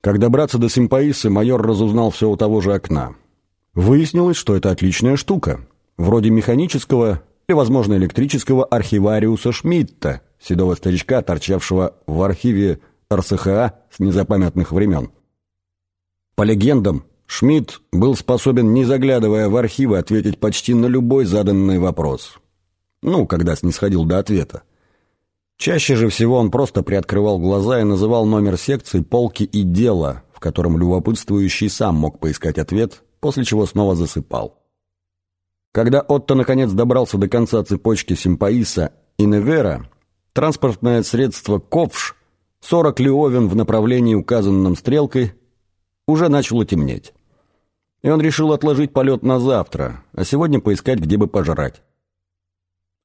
Как добраться до Симпаисы, майор разузнал все у того же окна. Выяснилось, что это отличная штука. Вроде механического или, возможно, электрического архивариуса Шмидта, седого старичка, торчавшего в архиве РСХА с незапамятных времен. По легендам, Шмидт был способен, не заглядывая в архивы, ответить почти на любой заданный вопрос. Ну, когда снисходил до ответа. Чаще же всего он просто приоткрывал глаза и называл номер секции, полки и дела, в котором любопытствующий сам мог поискать ответ, после чего снова засыпал. Когда Отто наконец добрался до конца цепочки Симпаиса и Невера, транспортное средство «Ковш» 40 лиовен в направлении, указанном стрелкой, уже начало темнеть. И он решил отложить полет на завтра, а сегодня поискать, где бы пожрать.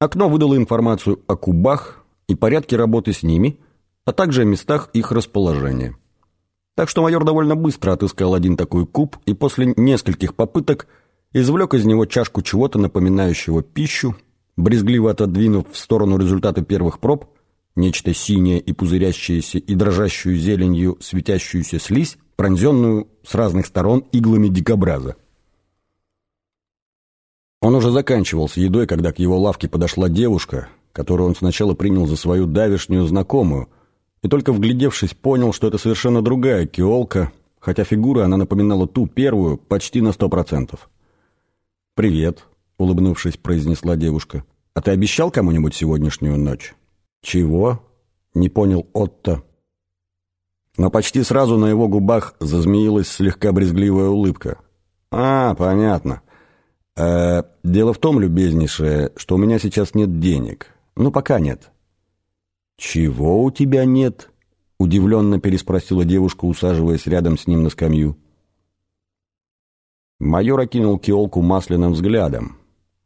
Окно выдало информацию о кубах, и порядке работы с ними, а также о местах их расположения. Так что майор довольно быстро отыскал один такой куб и после нескольких попыток извлек из него чашку чего-то напоминающего пищу, брезгливо отодвинув в сторону результаты первых проб, нечто синее и пузырящееся и дрожащую зеленью светящуюся слизь, пронзенную с разных сторон иглами дикобраза. Он уже заканчивал с едой, когда к его лавке подошла девушка, которую он сначала принял за свою давешнюю знакомую, и только вглядевшись понял, что это совершенно другая киолка, хотя фигура она напоминала ту первую почти на сто процентов. «Привет», — улыбнувшись, произнесла девушка. «А ты обещал кому-нибудь сегодняшнюю ночь?» «Чего?» — не понял Отто. Но почти сразу на его губах зазмеилась слегка брезгливая улыбка. «А, понятно. Э, дело в том, любезнейшее, что у меня сейчас нет денег. «Ну, пока нет». «Чего у тебя нет?» — удивленно переспросила девушка, усаживаясь рядом с ним на скамью. Майор окинул Киолку масляным взглядом.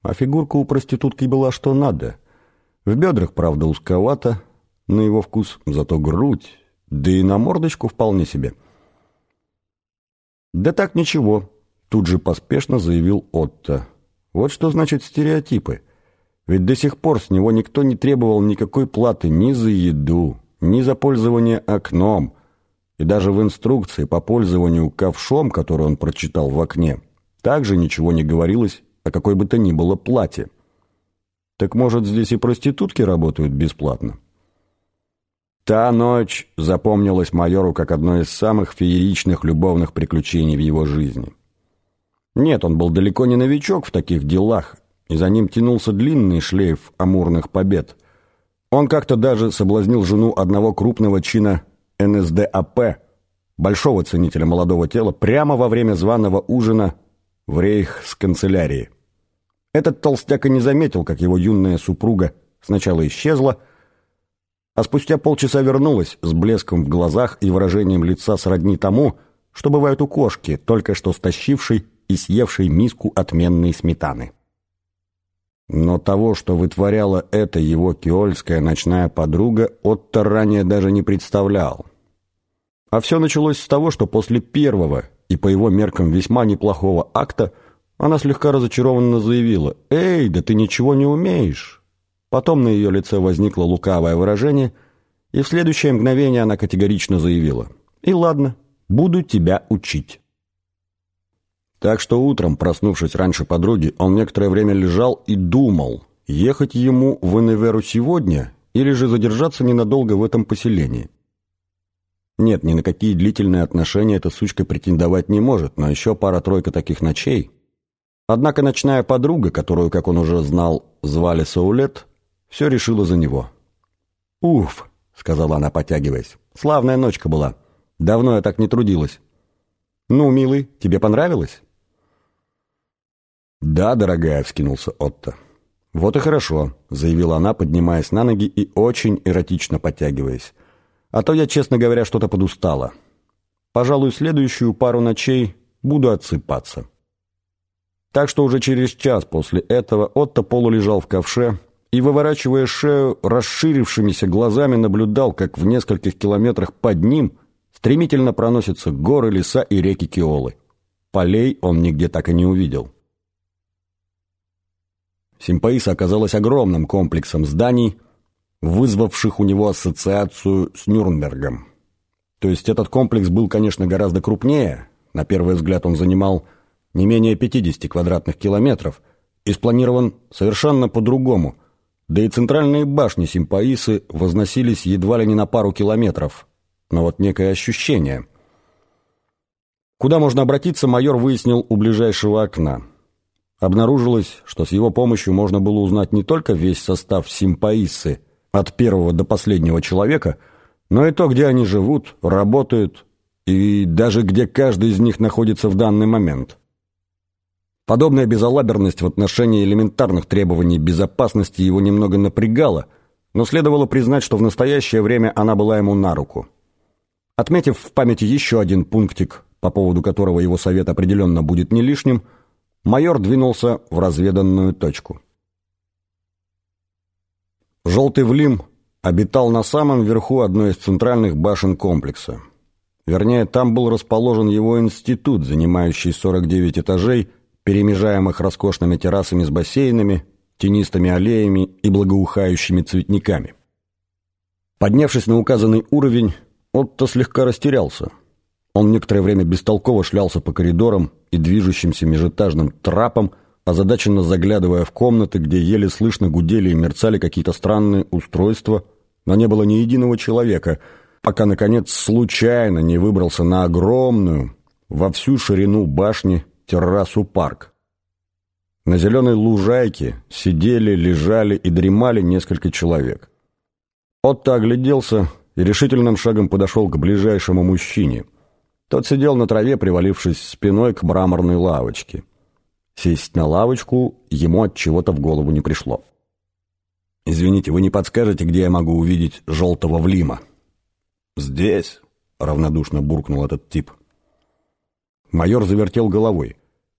А фигурка у проститутки была что надо. В бедрах, правда, узковато, на его вкус зато грудь, да и на мордочку вполне себе. «Да так ничего», — тут же поспешно заявил Отто. «Вот что значит стереотипы». Ведь до сих пор с него никто не требовал никакой платы ни за еду, ни за пользование окном, и даже в инструкции по пользованию ковшом, которую он прочитал в окне, также ничего не говорилось о какой бы то ни было плате. Так может, здесь и проститутки работают бесплатно? Та ночь запомнилась майору как одно из самых фееричных любовных приключений в его жизни. Нет, он был далеко не новичок в таких делах, и за ним тянулся длинный шлейф амурных побед. Он как-то даже соблазнил жену одного крупного чина НСДАП, большого ценителя молодого тела, прямо во время званого ужина в рейх с канцелярии. Этот толстяк и не заметил, как его юная супруга сначала исчезла, а спустя полчаса вернулась с блеском в глазах и выражением лица сродни тому, что бывает у кошки, только что стащившей и съевшей миску отменной сметаны. Но того, что вытворяла эта его киольская ночная подруга, Отто ранее даже не представлял. А все началось с того, что после первого и по его меркам весьма неплохого акта она слегка разочарованно заявила «Эй, да ты ничего не умеешь!» Потом на ее лице возникло лукавое выражение, и в следующее мгновение она категорично заявила «И ладно, буду тебя учить». Так что утром, проснувшись раньше подруги, он некоторое время лежал и думал, ехать ему в Эневеру сегодня или же задержаться ненадолго в этом поселении. Нет, ни на какие длительные отношения эта сучка претендовать не может, но еще пара-тройка таких ночей. Однако ночная подруга, которую, как он уже знал, звали Саулет, все решила за него. «Уф», — сказала она, потягиваясь, — «славная ночка была. Давно я так не трудилась». «Ну, милый, тебе понравилось?» «Да, дорогая», — вскинулся Отто. «Вот и хорошо», — заявила она, поднимаясь на ноги и очень эротично подтягиваясь. «А то я, честно говоря, что-то подустала. Пожалуй, следующую пару ночей буду отсыпаться». Так что уже через час после этого Отто полулежал в ковше и, выворачивая шею, расширившимися глазами наблюдал, как в нескольких километрах под ним стремительно проносятся горы, леса и реки Киолы. Полей он нигде так и не увидел. Симпаиса оказалась огромным комплексом зданий, вызвавших у него ассоциацию с Нюрнбергом. То есть этот комплекс был, конечно, гораздо крупнее. На первый взгляд он занимал не менее 50 квадратных километров и спланирован совершенно по-другому. Да и центральные башни Симпаисы возносились едва ли не на пару километров. Но вот некое ощущение. Куда можно обратиться, майор выяснил у ближайшего окна. Обнаружилось, что с его помощью можно было узнать не только весь состав Симпаисы, от первого до последнего человека, но и то, где они живут, работают и даже где каждый из них находится в данный момент. Подобная безалаберность в отношении элементарных требований безопасности его немного напрягала, но следовало признать, что в настоящее время она была ему на руку. Отметив в памяти еще один пунктик, по поводу которого его совет определенно будет не лишним, майор двинулся в разведанную точку. Желтый Влим обитал на самом верху одной из центральных башен комплекса. Вернее, там был расположен его институт, занимающий 49 этажей, перемежаемых роскошными террасами с бассейнами, тенистыми аллеями и благоухающими цветниками. Поднявшись на указанный уровень, Отто слегка растерялся. Он некоторое время бестолково шлялся по коридорам и движущимся межэтажным трапам, озадаченно заглядывая в комнаты, где еле слышно гудели и мерцали какие-то странные устройства, но не было ни единого человека, пока, наконец, случайно не выбрался на огромную, во всю ширину башни, террасу парк. На зеленой лужайке сидели, лежали и дремали несколько человек. Отто огляделся и решительным шагом подошел к ближайшему мужчине. Тот сидел на траве, привалившись спиной к мраморной лавочке. Сесть на лавочку ему от чего-то в голову не пришло. «Извините, вы не подскажете, где я могу увидеть желтого Влима?» «Здесь», — равнодушно буркнул этот тип. Майор завертел головой.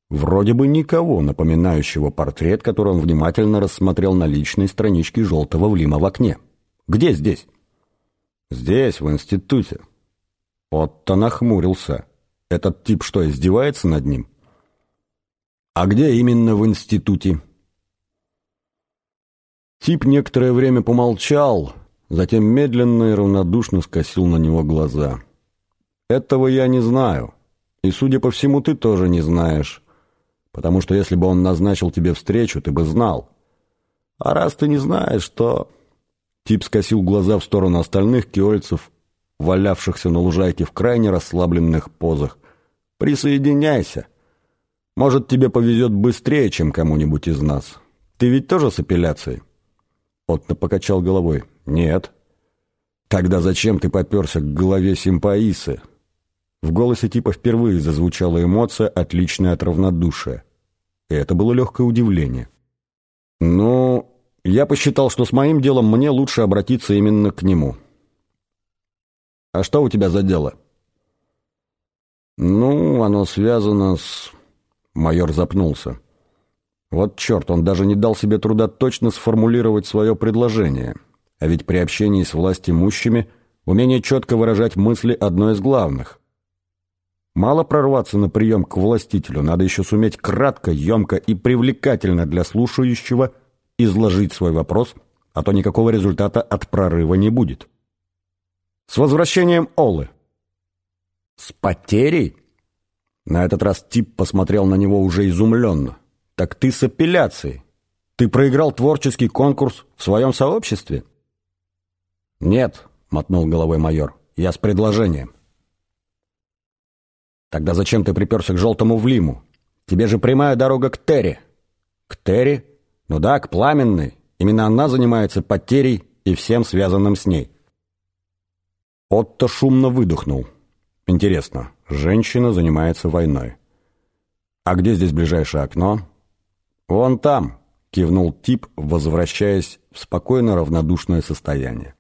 Вроде бы никого, напоминающего портрет, который он внимательно рассмотрел на личной страничке желтого Влима в окне. «Где здесь?» «Здесь, в институте». Отто нахмурился. «Этот тип что, издевается над ним?» «А где именно в институте?» Тип некоторое время помолчал, затем медленно и равнодушно скосил на него глаза. «Этого я не знаю, и, судя по всему, ты тоже не знаешь потому что если бы он назначил тебе встречу, ты бы знал. А раз ты не знаешь, то...» Тип скосил глаза в сторону остальных киольцев, валявшихся на лужайке в крайне расслабленных позах. «Присоединяйся. Может, тебе повезет быстрее, чем кому-нибудь из нас. Ты ведь тоже с апелляцией?» Отто покачал головой. «Нет». «Тогда зачем ты поперся к голове симпаисы?» В голосе типа впервые зазвучала эмоция, отличная от равнодушия. И это было легкое удивление. «Ну, я посчитал, что с моим делом мне лучше обратиться именно к нему». «А что у тебя за дело?» «Ну, оно связано с...» Майор запнулся. Вот черт, он даже не дал себе труда точно сформулировать свое предложение. А ведь при общении с властимущими умение четко выражать мысли одно из главных. Мало прорваться на прием к властителю, надо еще суметь кратко, емко и привлекательно для слушающего изложить свой вопрос, а то никакого результата от прорыва не будет. С возвращением Олы. С потерей? На этот раз тип посмотрел на него уже изумленно. Так ты с апелляцией. Ты проиграл творческий конкурс в своем сообществе? Нет, мотнул головой майор, я с предложением. Тогда зачем ты приперся к желтому Влиму? Тебе же прямая дорога к Терри. К Терри? Ну да, к Пламенной. Именно она занимается потерей и всем связанным с ней. Отто шумно выдохнул. Интересно, женщина занимается войной. А где здесь ближайшее окно? Вон там, кивнул тип, возвращаясь в спокойно равнодушное состояние.